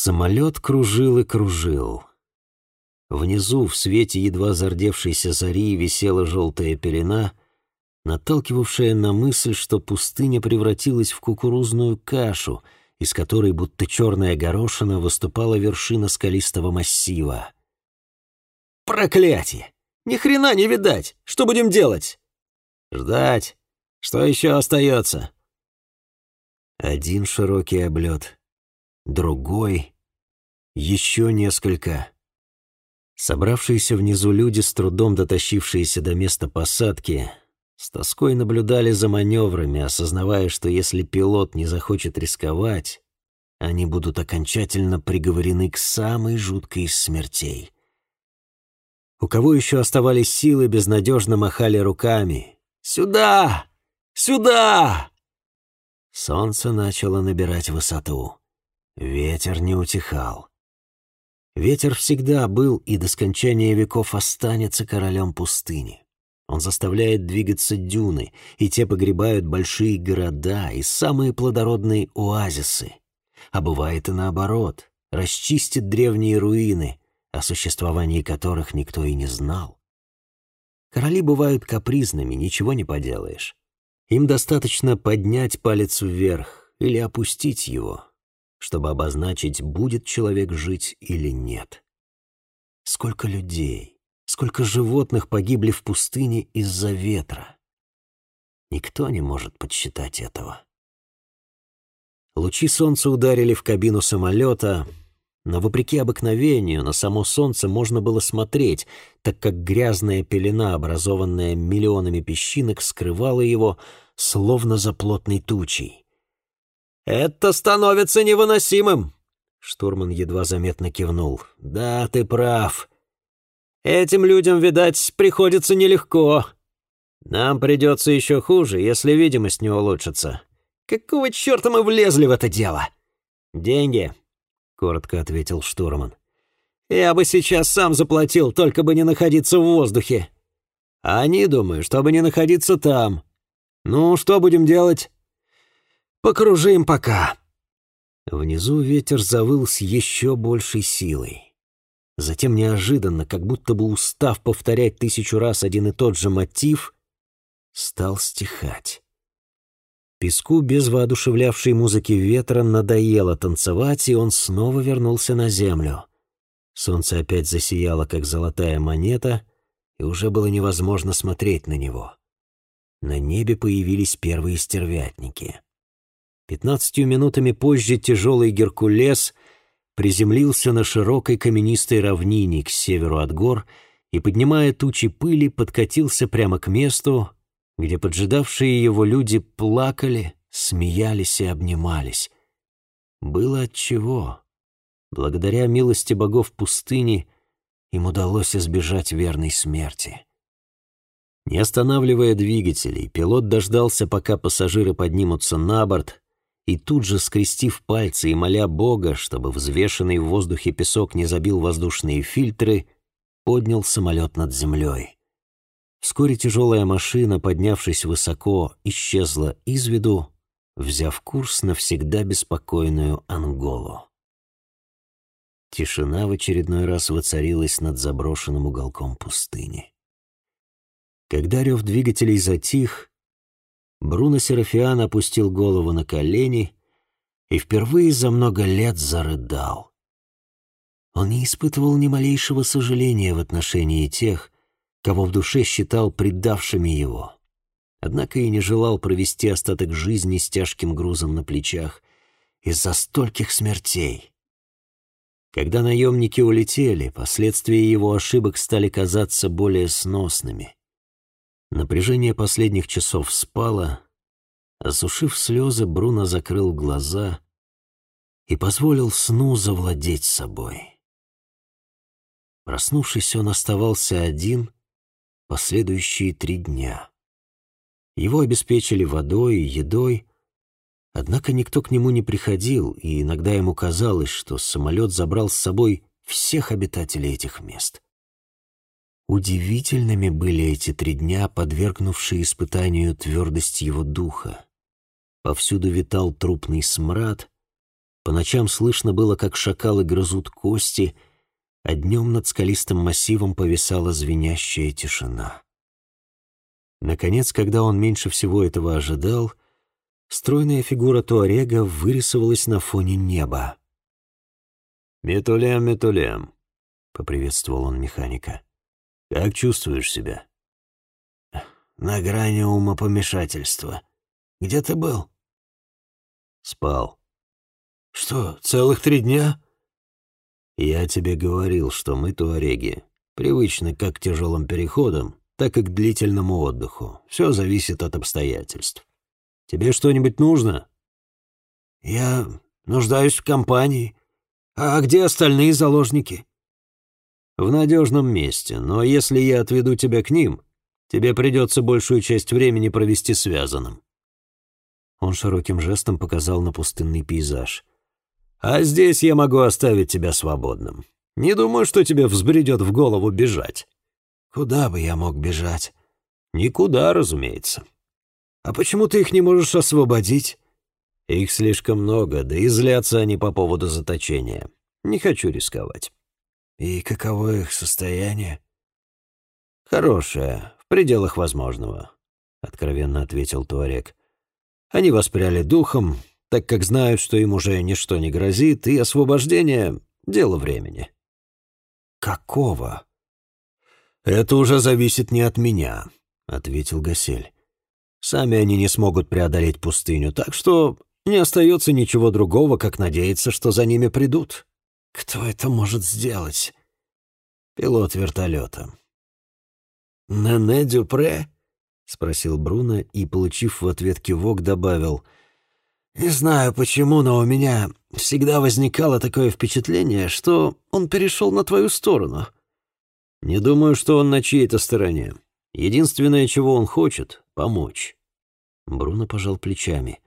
Самолет кружил и кружил. Внизу, в свете едва зардевшейся зари, висела желтая пелена, наталкивавшая на мысль, что пустыня превратилась в кукурузную кашу, из которой будто черная горошина выступала вершина скалистого массива. «Проклятие! Ни хрена не видать! Что будем делать?» «Ждать. Что еще остается?» Один широкий облет, другой, еще несколько. Собравшиеся внизу люди, с трудом дотащившиеся до места посадки, с тоской наблюдали за маневрами, осознавая, что если пилот не захочет рисковать, они будут окончательно приговорены к самой жуткой из смертей. У кого еще оставались силы, безнадежно махали руками. «Сюда! Сюда!» Солнце начало набирать высоту. Ветер не утихал. Ветер всегда был и до скончания веков останется королем пустыни. Он заставляет двигаться дюны, и те погребают большие города и самые плодородные оазисы. А бывает и наоборот, расчистит древние руины, о существовании которых никто и не знал. Короли бывают капризными, ничего не поделаешь. Им достаточно поднять палец вверх или опустить его, чтобы обозначить, будет человек жить или нет. Сколько людей, сколько животных погибли в пустыне из-за ветра. Никто не может подсчитать этого. Лучи солнца ударили в кабину самолета, но, вопреки обыкновению, на само солнце можно было смотреть, так как грязная пелена, образованная миллионами песчинок, скрывала его, словно за плотной тучей. «Это становится невыносимым!» Штурман едва заметно кивнул. «Да, ты прав. Этим людям, видать, приходится нелегко. Нам придется еще хуже, если видимость не улучшится. Какого черта мы влезли в это дело? Деньги, коротко ответил штурман. Я бы сейчас сам заплатил, только бы не находиться в воздухе. Они, думаю, чтобы не находиться там. Ну, что будем делать? Покружим пока. Внизу ветер завыл с еще большей силой. Затем неожиданно, как будто бы устав повторять тысячу раз один и тот же мотив, стал стихать. Песку без воодушевлявшей музыки ветра надоело танцевать, и он снова вернулся на землю. Солнце опять засияло, как золотая монета, и уже было невозможно смотреть на него. На небе появились первые стервятники. Пятнадцатью минутами позже тяжелый Геркулес приземлился на широкой каменистой равнине к северу от гор и, поднимая тучи пыли, подкатился прямо к месту, где поджидавшие его люди плакали, смеялись и обнимались. Было отчего. Благодаря милости богов пустыни им удалось избежать верной смерти. Не останавливая двигателей, пилот дождался, пока пассажиры поднимутся на борт, и тут же, скрестив пальцы и моля Бога, чтобы взвешенный в воздухе песок не забил воздушные фильтры, поднял самолет над землей. Вскоре тяжелая машина, поднявшись высоко, исчезла из виду, взяв курс на всегда беспокойную Анголу. Тишина в очередной раз воцарилась над заброшенным уголком пустыни. Когда рев двигателей затих, Бруно Серафиан опустил голову на колени и впервые за много лет зарыдал. Он не испытывал ни малейшего сожаления в отношении тех, кого в душе считал предавшими его. Однако и не желал провести остаток жизни с тяжким грузом на плечах из-за стольких смертей. Когда наемники улетели, последствия его ошибок стали казаться более сносными. Напряжение последних часов спало, осушив слезы, Бруно закрыл глаза и позволил сну завладеть собой. Проснувшись, он оставался один последующие три дня. Его обеспечили водой и едой, однако никто к нему не приходил, и иногда ему казалось, что самолет забрал с собой всех обитателей этих мест. Удивительными были эти три дня, подвергнувшие испытанию твердость его духа. Повсюду витал трупный смрад, По ночам слышно было, как шакалы грызут кости, а днем над скалистым массивом повисала звенящая тишина. Наконец, когда он меньше всего этого ожидал, стройная фигура Туарега вырисовалась на фоне неба. «Метулем, Метулем», — поприветствовал он механика. «Как чувствуешь себя?» «На грани умопомешательства. Где ты был?» «Спал». «Что, целых три дня?» «Я тебе говорил, что мы, туареги, привычны как к тяжелым переходам, так и к длительному отдыху. Все зависит от обстоятельств. Тебе что-нибудь нужно?» «Я нуждаюсь в компании. А где остальные заложники?» «В надежном месте, но если я отведу тебя к ним, тебе придется большую часть времени провести связанным». Он широким жестом показал на пустынный пейзаж. «А здесь я могу оставить тебя свободным. Не думаю, что тебе взбредет в голову бежать». «Куда бы я мог бежать?» «Никуда, разумеется». «А почему ты их не можешь освободить?» «Их слишком много, да и злятся они по поводу заточения. Не хочу рисковать». «И каково их состояние?» «Хорошее, в пределах возможного», — откровенно ответил Туарек. «Они воспряли духом, так как знают, что им уже ничто не грозит, и освобождение — дело времени». «Какого?» «Это уже зависит не от меня», — ответил Гасель. «Сами они не смогут преодолеть пустыню, так что не остается ничего другого, как надеяться, что за ними придут». «Кто это может сделать?» «Пилот вертолета». «Нене Дюпре?» — спросил Бруно и, получив в ответ кивок, добавил. «Не знаю почему, но у меня всегда возникало такое впечатление, что он перешел на твою сторону». Не думаю, что он на чьей-то стороне. Единственное, чего он хочет — помочь. Бруно пожал плечами.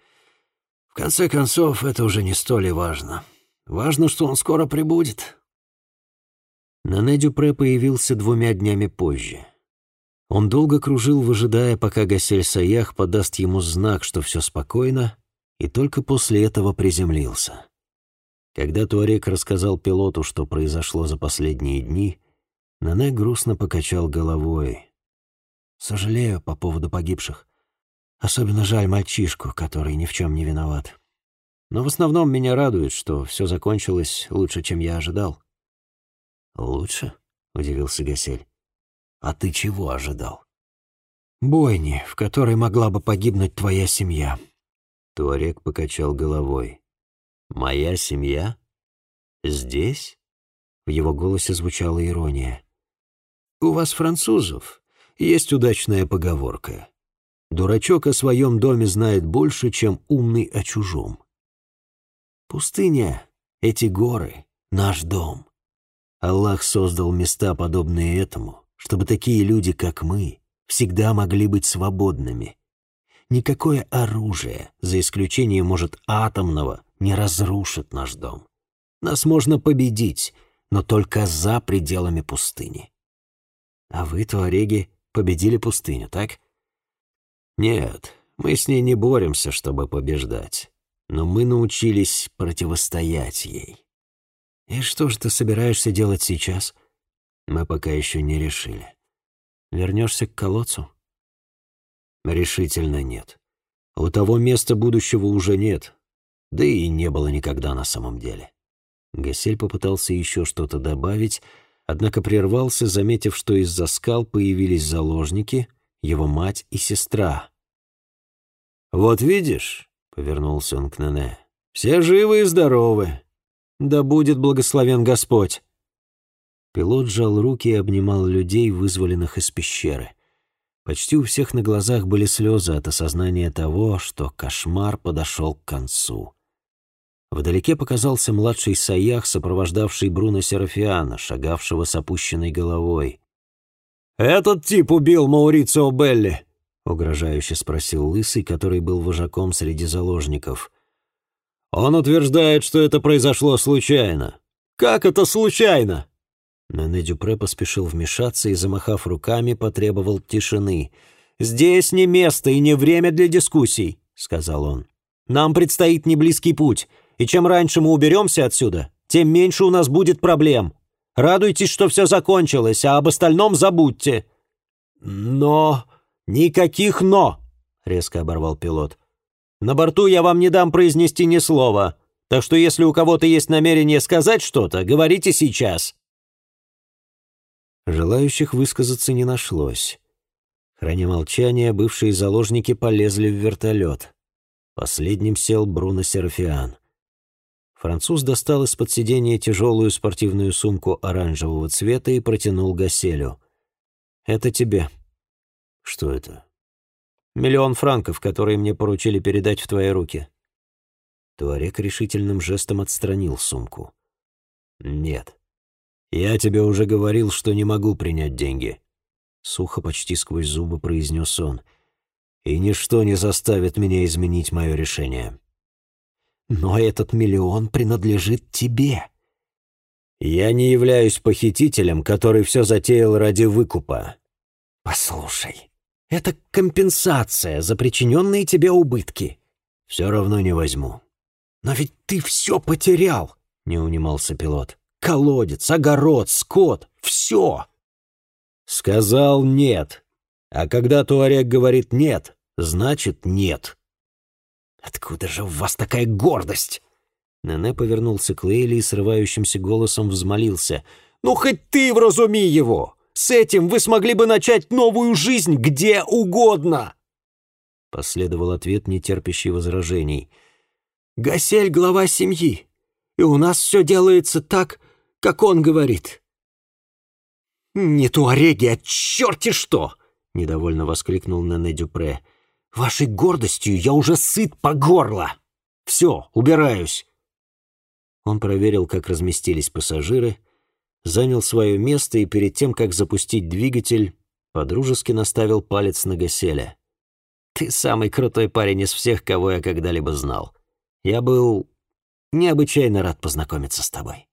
В конце концов, это уже не столь и важно. Важно, что он скоро прибудет. Нане Дюпре появился двумя днями позже. Он долго кружил, выжидая, пока Гасель Саях подаст ему знак, что все спокойно, и только после этого приземлился. Когда Туарек рассказал пилоту, что произошло за последние дни, Нане грустно покачал головой. «Сожалею по поводу погибших. Особенно жаль мальчишку, который ни в чем не виноват. Но в основном меня радует, что все закончилось лучше, чем я ожидал». «Лучше?» — удивился Гасель. «А ты чего ожидал?» «Бойни, в которой могла бы погибнуть твоя семья». Туарек покачал головой. «Моя семья? Здесь?» В его голосе звучала ирония. У вас, французов, есть удачная поговорка. Дурачок о своем доме знает больше, чем умный о чужом. Пустыня, эти горы, наш дом. Аллах создал места, подобные этому, чтобы такие люди, как мы, всегда могли быть свободными. Никакое оружие, за исключением, может, атомного, не разрушит наш дом. Нас можно победить, но только за пределами пустыни. А вы, туареги, победили пустыню, так? Нет, мы с ней не боремся, чтобы побеждать. Но мы научились противостоять ей. И что же ты собираешься делать сейчас? Мы пока еще не решили. Вернешься к колодцу? Решительно нет. У того места будущего уже нет. Да и не было никогда на самом деле. Гасель попытался еще что-то добавить, однако прервался, заметив, что из-за скал появились заложники, его мать и сестра. «Вот видишь», — повернулся он к Нене, — «все живы и здоровы. Да будет благословен Господь». Пилот сжал руки и обнимал людей, вызволенных из пещеры. Почти у всех на глазах были слезы от осознания того, что кошмар подошел к концу. Вдалеке показался младший Саях, сопровождавший Бруно Серафиана, шагавшего с опущенной головой. «Этот тип убил Маурицио Белли?» — угрожающе спросил Лысый, который был вожаком среди заложников. «Он утверждает, что это произошло случайно. Как это случайно?» Нене Дюпре поспешил вмешаться и, замахав руками, потребовал тишины. «Здесь не место и не время для дискуссий», — сказал он. «Нам предстоит неблизкий путь. И чем раньше мы уберемся отсюда, тем меньше у нас будет проблем. Радуйтесь, что все закончилось, а об остальном забудьте». «Но...» «Никаких «но», — резко оборвал пилот. «На борту я вам не дам произнести ни слова, так что если у кого-то есть намерение сказать что-то, говорите сейчас». Желающих высказаться не нашлось. Храня молчание, бывшие заложники полезли в вертолет. Последним сел Бруно Серафиан. Француз достал из-под сиденья тяжелую спортивную сумку оранжевого цвета и протянул Гаселю. «Это тебе». «Что это?» «Миллион франков, которые мне поручили передать в твои руки». Туарек решительным жестом отстранил сумку. «Нет. Я тебе уже говорил, что не могу принять деньги. Сухо, почти сквозь зубы произнес он. «И ничто не заставит меня изменить мое решение». «Но этот миллион принадлежит тебе». «Я не являюсь похитителем, который все затеял ради выкупа». «Послушай, это компенсация за причиненные тебе убытки». «Все равно не возьму». «Но ведь ты все потерял», — не унимался пилот. «Колодец, огород, скот — все». Сказал «нет». А когда Туарек говорит «нет», значит «нет». «Откуда же у вас такая гордость?» Нене повернулся к Лейли и срывающимся голосом взмолился. «Ну, хоть ты вразуми его! С этим вы смогли бы начать новую жизнь где угодно!» Последовал ответ, не терпящий возражений. «Гасель — глава семьи, и у нас все делается так, как он говорит. «Не туареги, а черти что!» — недовольно воскликнул Нене Дюпре. «Вашей гордостью я уже сыт по горло! Все, убираюсь!» Он проверил, как разместились пассажиры, занял свое место и перед тем, как запустить двигатель, подружески наставил палец на Гаселя. «Ты самый крутой парень из всех, кого я когда-либо знал. Я был необычайно рад познакомиться с тобой».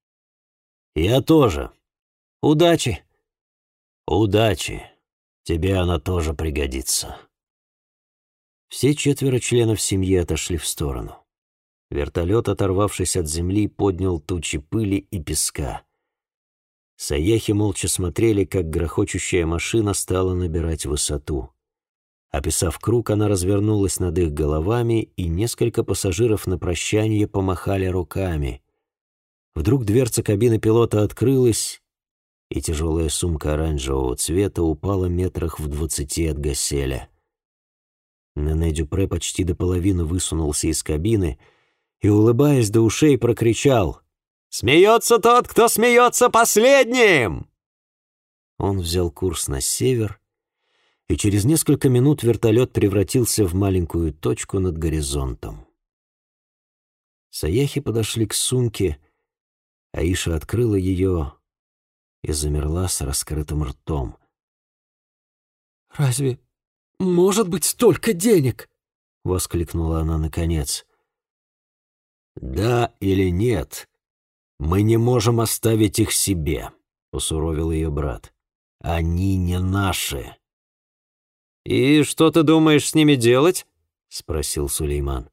«Я тоже. Удачи!» «Удачи! Тебе она тоже пригодится». Все четверо членов семьи отошли в сторону. Вертолет, оторвавшись от земли, поднял тучи пыли и песка. Саяхи молча смотрели, как грохочущая машина стала набирать высоту. Описав круг, она развернулась над их головами, и несколько пассажиров на прощание помахали руками. Вдруг дверца кабины пилота открылась, и тяжелая сумка оранжевого цвета упала метрах в двадцати от Гаселя. Нене Дюпре почти до половины высунулся из кабины и, улыбаясь до ушей, прокричал «Смеется тот, кто смеется последним!» Он взял курс на север, и через несколько минут вертолет превратился в маленькую точку над горизонтом. Саяхи подошли к сумке, Аиша открыла ее и замерла с раскрытым ртом. «Разве может быть столько денег?» — воскликнула она наконец. «Да или нет, мы не можем оставить их себе», — усуровил ее брат. «Они не наши». «И что ты думаешь с ними делать?» — спросил Сулейман.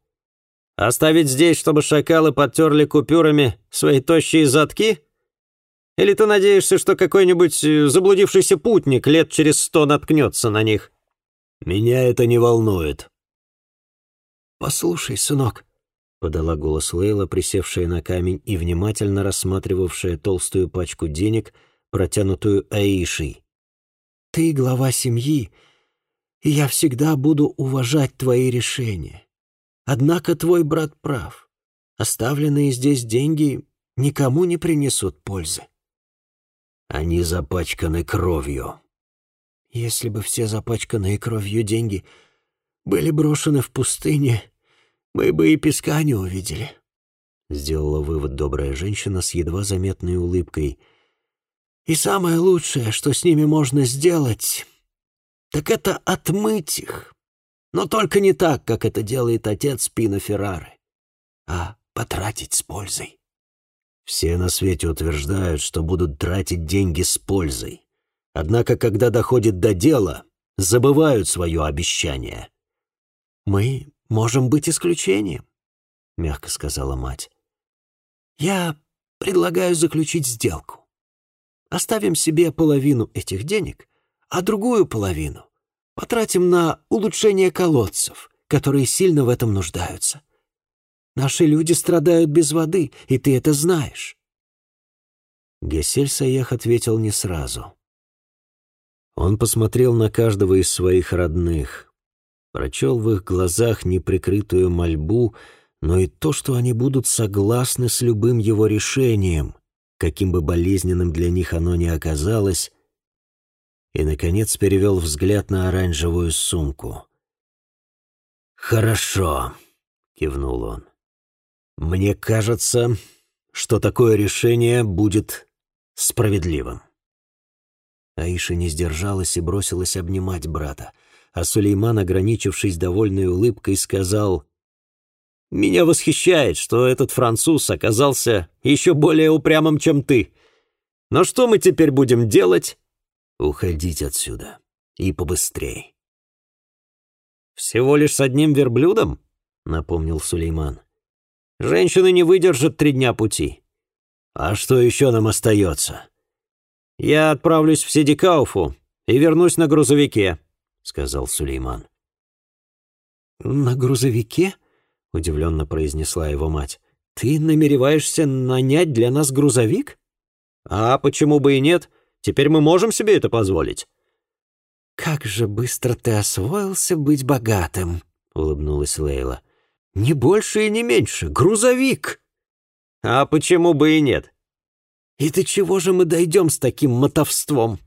«Оставить здесь, чтобы шакалы подтерли купюрами свои тощие задки?» Или ты надеешься, что какой-нибудь э, заблудившийся путник лет через сто наткнется на них?» «Меня это не волнует». «Послушай, сынок», — подала голос Лейла, присевшая на камень и внимательно рассматривавшая толстую пачку денег, протянутую Аишей. «Ты глава семьи, и я всегда буду уважать твои решения. Однако твой брат прав. Оставленные здесь деньги никому не принесут пользы. Они запачканы кровью. Если бы все запачканные кровью деньги были брошены в пустыне, мы бы и песка не увидели. Сделала вывод добрая женщина с едва заметной улыбкой. И самое лучшее, что с ними можно сделать, так это отмыть их. Но только не так, как это делает отец Пино Феррары, а потратить с пользой. Все на свете утверждают, что будут тратить деньги с пользой. Однако, когда доходит до дела, забывают свое обещание. «Мы можем быть исключением», — мягко сказала мать. Я предлагаю заключить сделку. Оставим себе половину этих денег, а другую половину потратим на улучшение колодцев, которые сильно в этом нуждаются. Наши люди страдают без воды, и ты это знаешь». Гесель Саях ответил не сразу. Он посмотрел на каждого из своих родных, прочел в их глазах неприкрытую мольбу, но и то, что они будут согласны с любым его решением, каким бы болезненным для них оно ни оказалось, и, наконец, перевел взгляд на оранжевую сумку. «Хорошо», — кивнул он. «Мне кажется, что такое решение будет справедливым». Аиша не сдержалась и бросилась обнимать брата, а Сулейман, ограничившись довольной улыбкой, сказал, «Меня восхищает, что этот француз оказался еще более упрямым, чем ты. Но что мы теперь будем делать?» «Уходить отсюда. И побыстрей». «Всего лишь с одним верблюдом?» — напомнил Сулейман. Женщины не выдержат три дня пути. А что еще нам остается? Я отправлюсь в Сидикауфу и вернусь на грузовике, сказал Сулейман. На грузовике? удивленно произнесла его мать. Ты намереваешься нанять для нас грузовик? А почему бы и нет? Теперь мы можем себе это позволить. Как же быстро ты освоился быть богатым, улыбнулась Лейла. Не больше и не меньше. Грузовик. А почему бы и нет? И до чего же мы дойдем с таким мотовством?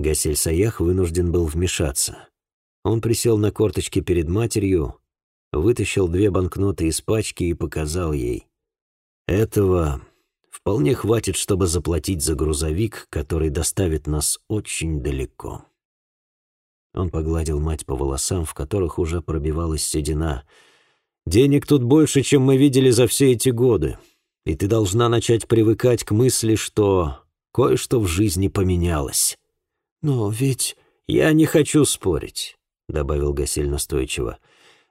Гасель Саях вынужден был вмешаться. Он присел на корточки перед матерью, вытащил две банкноты из пачки и показал ей. Этого вполне хватит, чтобы заплатить за грузовик, который доставит нас очень далеко. Он погладил мать по волосам, в которых уже пробивалась седина — Денег тут больше, чем мы видели за все эти годы, и ты должна начать привыкать к мысли, что кое-что в жизни поменялось. Но ведь я не хочу спорить, добавил Гасель настойчиво.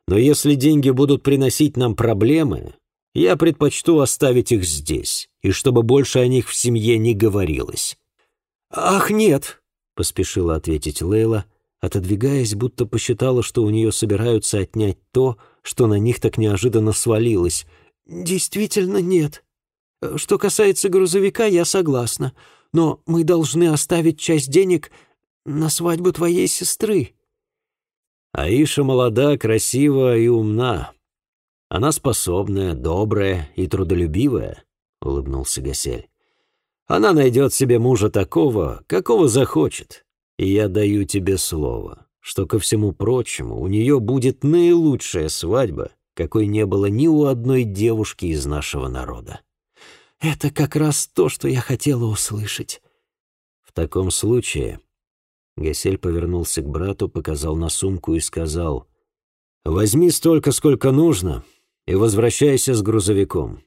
Но если деньги будут приносить нам проблемы, я предпочту оставить их здесь, и чтобы больше о них в семье не говорилось. Ах, нет, поспешила ответить Лейла, отодвигаясь, будто посчитала, что у нее собираются отнять то, что на них так неожиданно свалилось. «Действительно нет. Что касается грузовика, я согласна. Но мы должны оставить часть денег на свадьбу твоей сестры». Аиша молода, красива и умна. Она способная, добрая и трудолюбивая, — улыбнулся Гасель. Она найдет себе мужа такого, какого захочет, и я даю тебе слово что, ко всему прочему, у нее будет наилучшая свадьба, какой не было ни у одной девушки из нашего народа. Это как раз то, что я хотела услышать. В таком случае... Гасель повернулся к брату, показал на сумку и сказал, «Возьми столько, сколько нужно, и возвращайся с грузовиком.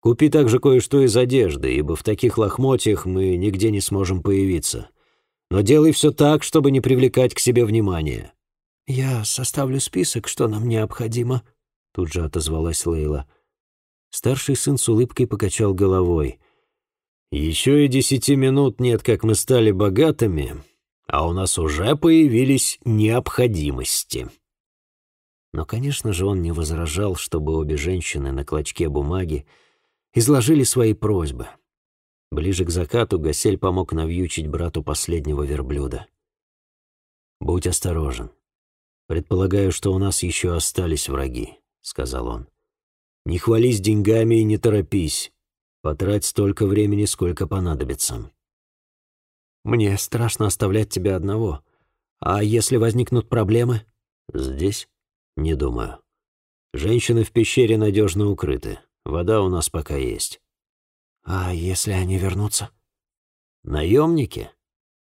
Купи также кое-что из одежды, ибо в таких лохмотьях мы нигде не сможем появиться но делай все так, чтобы не привлекать к себе внимания». «Я составлю список, что нам необходимо», — тут же отозвалась Лейла. Старший сын с улыбкой покачал головой. «Еще и десяти минут нет, как мы стали богатыми, а у нас уже появились необходимости». Но, конечно же, он не возражал, чтобы обе женщины на клочке бумаги изложили свои просьбы. Ближе к закату Гасель помог навьючить брату последнего верблюда. «Будь осторожен. Предполагаю, что у нас еще остались враги», — сказал он. «Не хвались деньгами и не торопись. Потрать столько времени, сколько понадобится». «Мне страшно оставлять тебя одного. А если возникнут проблемы?» «Здесь? Не думаю. Женщины в пещере надежно укрыты. Вода у нас пока есть». «А если они вернутся?» «Наемники?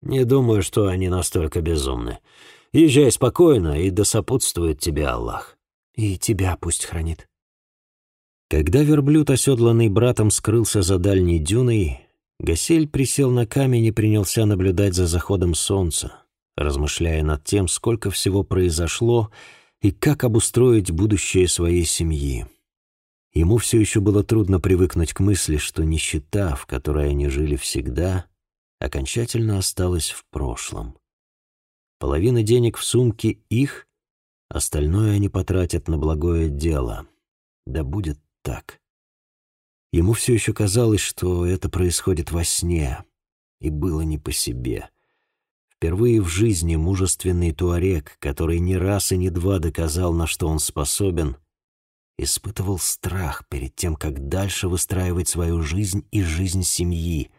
Не думаю, что они настолько безумны. Езжай спокойно, и да сопутствует тебе Аллах». «И тебя пусть хранит». Когда верблюд, оседланный братом, скрылся за дальней дюной, Гасель присел на камень и принялся наблюдать за заходом солнца, размышляя над тем, сколько всего произошло и как обустроить будущее своей семьи. Ему все еще было трудно привыкнуть к мысли, что нищета, в которой они жили всегда, окончательно осталась в прошлом. Половина денег в сумке их, остальное они потратят на благое дело. Да будет так. Ему все еще казалось, что это происходит во сне, и было не по себе. Впервые в жизни мужественный туарек, который не раз и не два доказал, на что он способен, испытывал страх перед тем, как дальше выстраивать свою жизнь и жизнь семьи.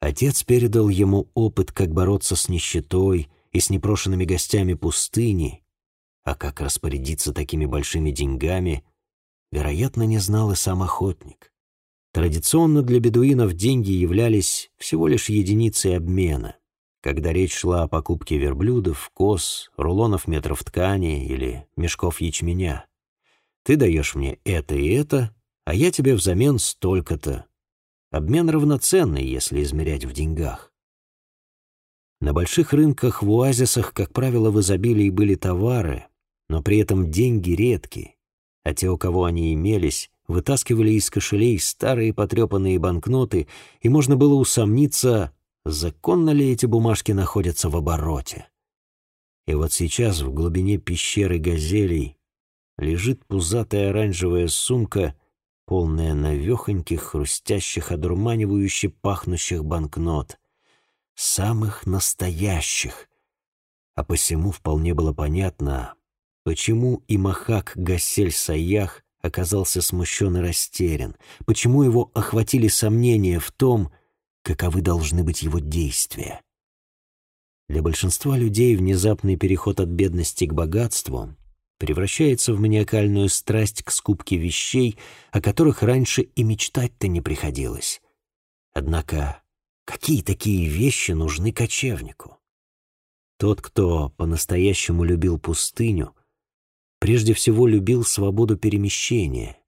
Отец передал ему опыт, как бороться с нищетой и с непрошенными гостями пустыни, а как распорядиться такими большими деньгами, вероятно, не знал и сам охотник. Традиционно для бедуинов деньги являлись всего лишь единицей обмена. Когда речь шла о покупке верблюдов, коз, рулонов метров ткани или мешков ячменя. Ты даешь мне это и это, а я тебе взамен столько-то. Обмен равноценный, если измерять в деньгах. На больших рынках в оазисах, как правило, в изобилии были товары, но при этом деньги редкие, а те, у кого они имелись, вытаскивали из кошелей старые потрепанные банкноты, и можно было усомниться, законно ли эти бумажки находятся в обороте. И вот сейчас в глубине пещеры газелей лежит пузатая оранжевая сумка, полная навехоньких, хрустящих, одурманивающе пахнущих банкнот. Самых настоящих. А посему вполне было понятно, почему и Махак Гасель Саях оказался смущен и растерян, почему его охватили сомнения в том, каковы должны быть его действия. Для большинства людей внезапный переход от бедности к богатству превращается в маниакальную страсть к скупке вещей, о которых раньше и мечтать-то не приходилось. Однако, какие такие вещи нужны кочевнику? Тот, кто по-настоящему любил пустыню, прежде всего любил свободу перемещения.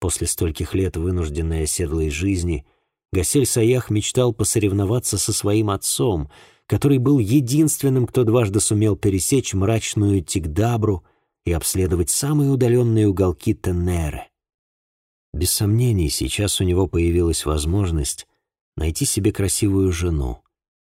После стольких лет вынужденной оседлой жизни Гасель Саях мечтал посоревноваться со своим отцом — который был единственным, кто дважды сумел пересечь мрачную Тигдабру и обследовать самые удаленные уголки Теннеры. Без сомнений, сейчас у него появилась возможность найти себе красивую жену,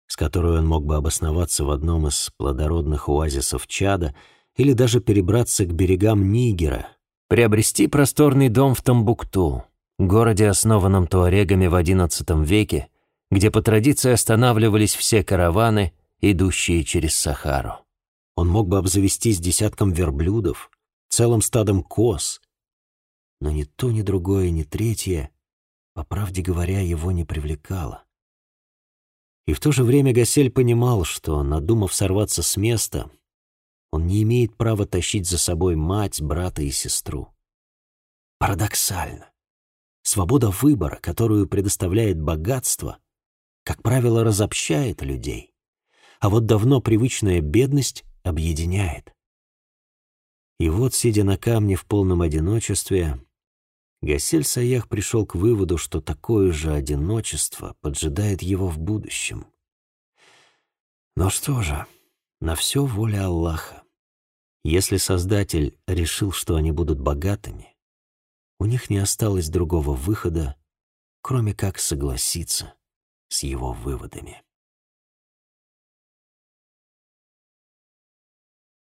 с которой он мог бы обосноваться в одном из плодородных оазисов Чада или даже перебраться к берегам Нигера, приобрести просторный дом в Тамбукту, городе, основанном туарегами в XI веке где по традиции останавливались все караваны, идущие через Сахару. Он мог бы обзавестись десятком верблюдов, целым стадом коз, но ни то, ни другое, ни третье, по правде говоря, его не привлекало. И в то же время Гасель понимал, что, надумав сорваться с места, он не имеет права тащить за собой мать, брата и сестру. Парадоксально. Свобода выбора, которую предоставляет богатство, как правило, разобщает людей, а вот давно привычная бедность объединяет. И вот, сидя на камне в полном одиночестве, Гасель Саях пришел к выводу, что такое же одиночество поджидает его в будущем. Но что же, на все воля Аллаха. Если Создатель решил, что они будут богатыми, у них не осталось другого выхода, кроме как согласиться с его выводами.